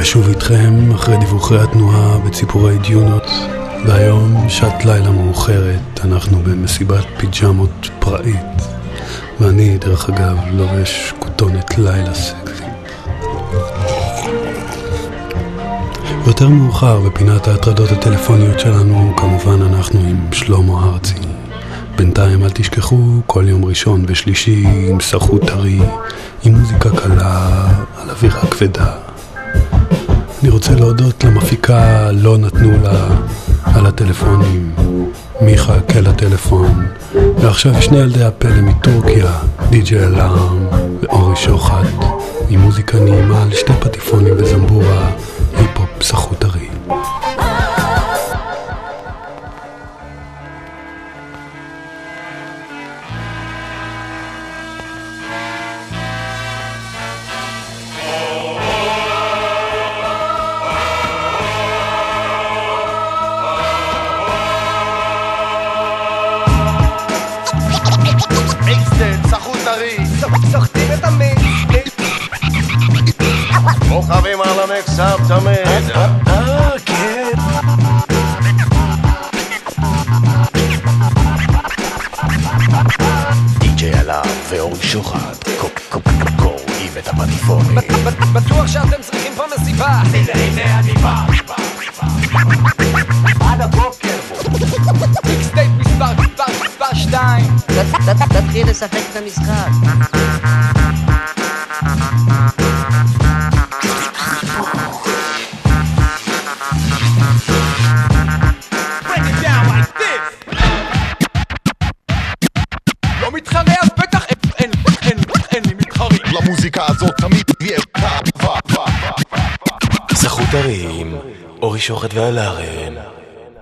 ושוב איתכם אחרי דיווחי התנועה בציפורי דיונות. והיום שעת לילה מאוחרת, אנחנו במסיבת פיג'מות פראית. ואני דרך אגב לובש כותונת לילה סקסי. יותר מאוחר בפינת ההטרדות הטלפוניות שלנו כמובן אנחנו עם שלמה ארצי. בינתיים אל תשכחו כל יום ראשון ושלישי עם סחוט טרי עם מוזיקה קלה על אווירה כבדה רוצה להודות למפיקה לא נתנו לה על הטלפונים, מיכה קל הטלפון, ועכשיו שני ילדי הפלא מטורקיה, די.ג'י אלארם ואורי שוחט, עם מוזיקה נעימה על שתי פטיפונים טרי, סוחטים את המיקס כוכבים על המקסם תמיד. אה, כן די.ג'יי עליו ואורי שוחט, קוראים את הפטיפונים. בטוח שאתם צריכים פה מסיבה הנה אני בא שתיים תתחיל לשחק את המשחק. לא למוזיקה הזאת תמיד. סחוט הרים, אורי שוחט ואלארן,